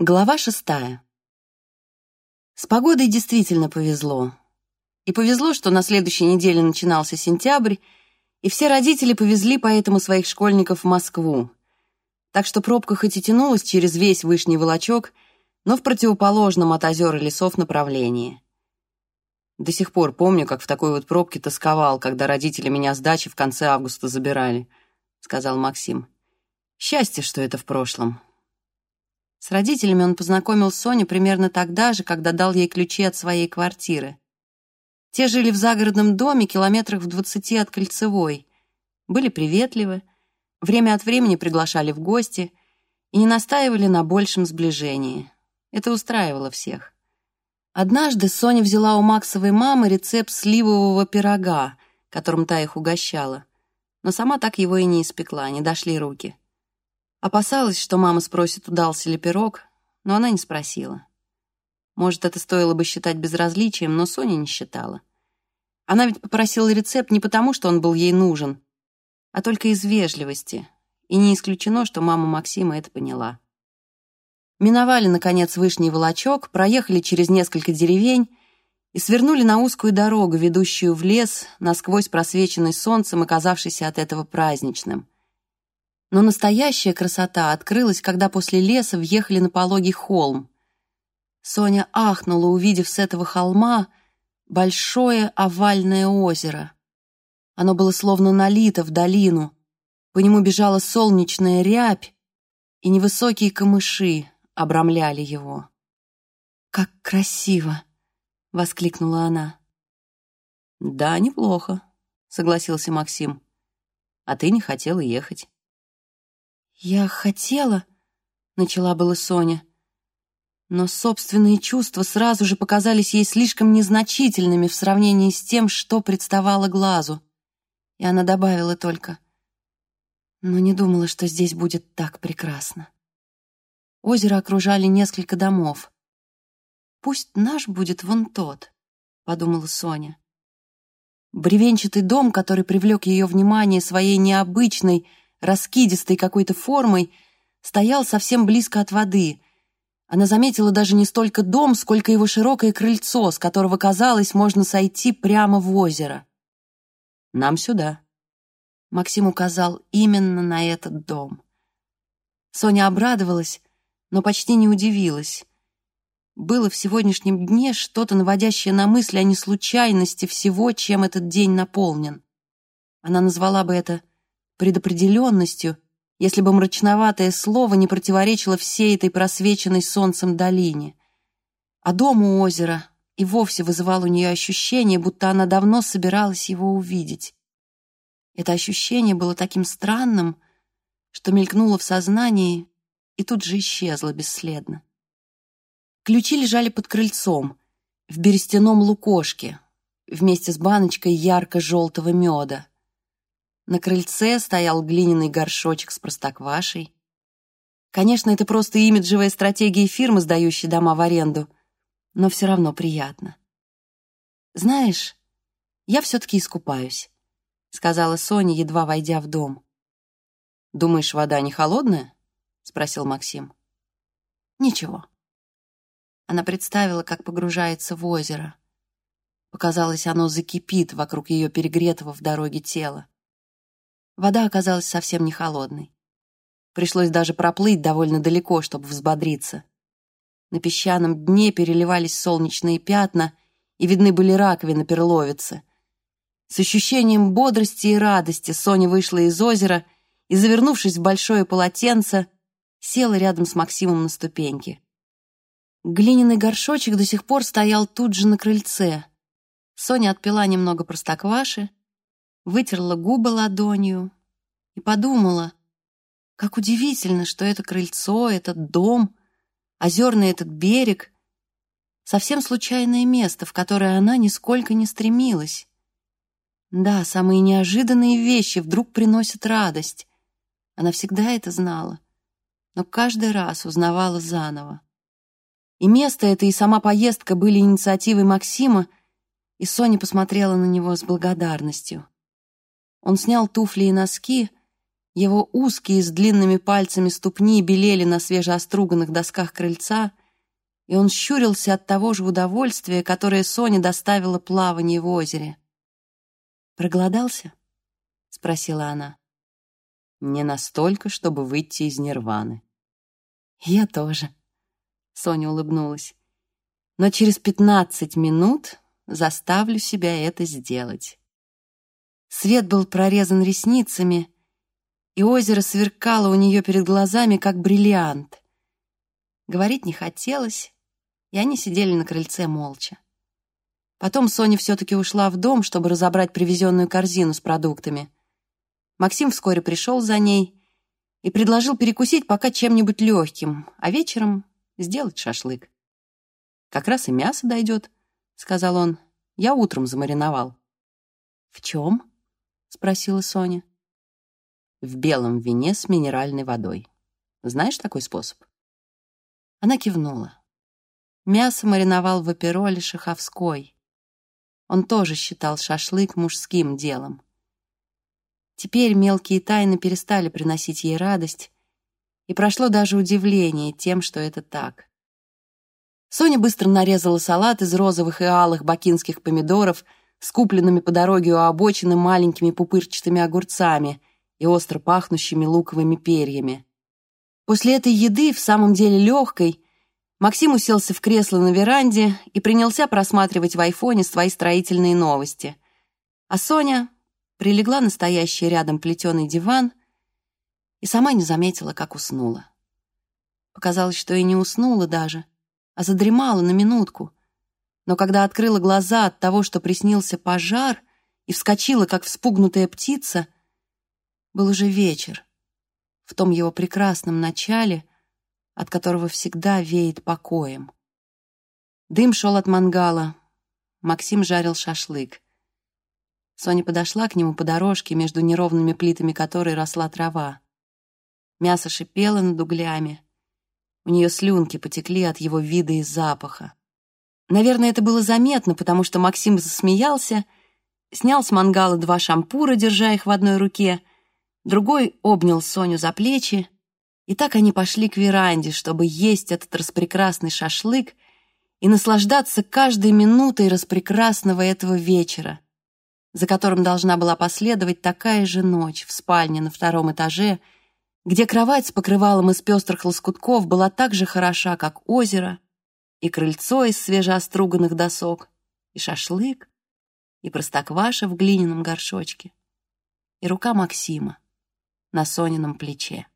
Глава шестая. С погодой действительно повезло. И повезло, что на следующей неделе начинался сентябрь, и все родители повезли поэтому своих школьников в Москву. Так что пробка хоть и тянулась через весь Вышний Волочок, но в противоположном от озер и лесов направлении. До сих пор помню, как в такой вот пробке тосковал, когда родители меня с дачи в конце августа забирали, — сказал Максим. Счастье, что это в прошлом. С родителями он познакомил Соню примерно тогда же, когда дал ей ключи от своей квартиры. Те жили в загородном доме километрах в двадцати от Кольцевой, были приветливы, время от времени приглашали в гости и не настаивали на большем сближении. Это устраивало всех. Однажды Соня взяла у Максовой мамы рецепт сливового пирога, которым та их угощала, но сама так его и не испекла, не дошли руки. Опасалась, что мама спросит, удался ли пирог, но она не спросила. Может, это стоило бы считать безразличием, но Соня не считала. Она ведь попросила рецепт не потому, что он был ей нужен, а только из вежливости, и не исключено, что мама Максима это поняла. Миновали, наконец, Вышний Волочок, проехали через несколько деревень и свернули на узкую дорогу, ведущую в лес, насквозь просвеченный солнцем и казавшийся от этого праздничным. Но настоящая красота открылась, когда после леса въехали на пологий холм. Соня ахнула, увидев с этого холма большое овальное озеро. Оно было словно налито в долину. По нему бежала солнечная рябь, и невысокие камыши обрамляли его. «Как красиво!» — воскликнула она. «Да, неплохо», — согласился Максим. «А ты не хотела ехать». «Я хотела...» — начала была Соня. Но собственные чувства сразу же показались ей слишком незначительными в сравнении с тем, что представало глазу. И она добавила только, но не думала, что здесь будет так прекрасно. Озеро окружали несколько домов. «Пусть наш будет вон тот», — подумала Соня. Бревенчатый дом, который привлек ее внимание своей необычной, раскидистой какой-то формой, стоял совсем близко от воды. Она заметила даже не столько дом, сколько его широкое крыльцо, с которого, казалось, можно сойти прямо в озеро. «Нам сюда», — Максим указал именно на этот дом. Соня обрадовалась, но почти не удивилась. Было в сегодняшнем дне что-то наводящее на мысль о неслучайности всего, чем этот день наполнен. Она назвала бы это предопределенностью, если бы мрачноватое слово не противоречило всей этой просвеченной солнцем долине. А дом у озера и вовсе вызывал у нее ощущение, будто она давно собиралась его увидеть. Это ощущение было таким странным, что мелькнуло в сознании и тут же исчезло бесследно. Ключи лежали под крыльцом, в берестяном лукошке, вместе с баночкой ярко-желтого меда. На крыльце стоял глиняный горшочек с простоквашей. Конечно, это просто имиджевая стратегия фирмы, сдающей дома в аренду, но все равно приятно. «Знаешь, я все-таки искупаюсь», — сказала Соня, едва войдя в дом. «Думаешь, вода не холодная?» — спросил Максим. «Ничего». Она представила, как погружается в озеро. Показалось, оно закипит вокруг ее перегретого в дороге тела. Вода оказалась совсем не холодной. Пришлось даже проплыть довольно далеко, чтобы взбодриться. На песчаном дне переливались солнечные пятна, и видны были раковины перловицы. С ощущением бодрости и радости Соня вышла из озера и, завернувшись в большое полотенце, села рядом с Максимом на ступеньке. Глиняный горшочек до сих пор стоял тут же на крыльце. Соня отпила немного простокваши, вытерла губы ладонью и подумала, как удивительно, что это крыльцо, этот дом, озерный этот берег — совсем случайное место, в которое она нисколько не стремилась. Да, самые неожиданные вещи вдруг приносят радость. Она всегда это знала, но каждый раз узнавала заново. И место это, и сама поездка были инициативой Максима, и Соня посмотрела на него с благодарностью. Он снял туфли и носки Его узкие с длинными пальцами ступни белели на свежеоструганных досках крыльца, и он щурился от того же удовольствия, которое Соня доставила плавание в озере. «Проголодался?» — спросила она. «Не настолько, чтобы выйти из нирваны». «Я тоже», — Соня улыбнулась. «Но через пятнадцать минут заставлю себя это сделать». Свет был прорезан ресницами, и озеро сверкало у нее перед глазами, как бриллиант. Говорить не хотелось, и они сидели на крыльце молча. Потом Соня все-таки ушла в дом, чтобы разобрать привезенную корзину с продуктами. Максим вскоре пришел за ней и предложил перекусить пока чем-нибудь легким, а вечером сделать шашлык. «Как раз и мясо дойдет», — сказал он. «Я утром замариновал». «В чем?» — спросила Соня в белом вине с минеральной водой. Знаешь такой способ?» Она кивнула. Мясо мариновал в опероле Шаховской. Он тоже считал шашлык мужским делом. Теперь мелкие тайны перестали приносить ей радость, и прошло даже удивление тем, что это так. Соня быстро нарезала салат из розовых и алых бакинских помидоров с купленными по дороге у обочины маленькими пупырчатыми огурцами — и остро пахнущими луковыми перьями. После этой еды, в самом деле легкой, Максим уселся в кресло на веранде и принялся просматривать в айфоне свои строительные новости. А Соня прилегла на стоящий рядом плетеный диван и сама не заметила, как уснула. Показалось, что и не уснула даже, а задремала на минутку. Но когда открыла глаза от того, что приснился пожар, и вскочила, как вспугнутая птица, был уже вечер, в том его прекрасном начале, от которого всегда веет покоем. Дым шел от мангала. Максим жарил шашлык. Соня подошла к нему по дорожке, между неровными плитами которой росла трава. Мясо шипело над углями. У нее слюнки потекли от его вида и запаха. Наверное, это было заметно, потому что Максим засмеялся, снял с мангала два шампура, держа их в одной руке — другой обнял Соню за плечи, и так они пошли к веранде, чтобы есть этот распрекрасный шашлык и наслаждаться каждой минутой распрекрасного этого вечера, за которым должна была последовать такая же ночь в спальне на втором этаже, где кровать с покрывалом из пестрых лоскутков была так же хороша, как озеро, и крыльцо из свежеоструганных досок, и шашлык, и простокваша в глиняном горшочке, и рука Максима, на Сонином плече.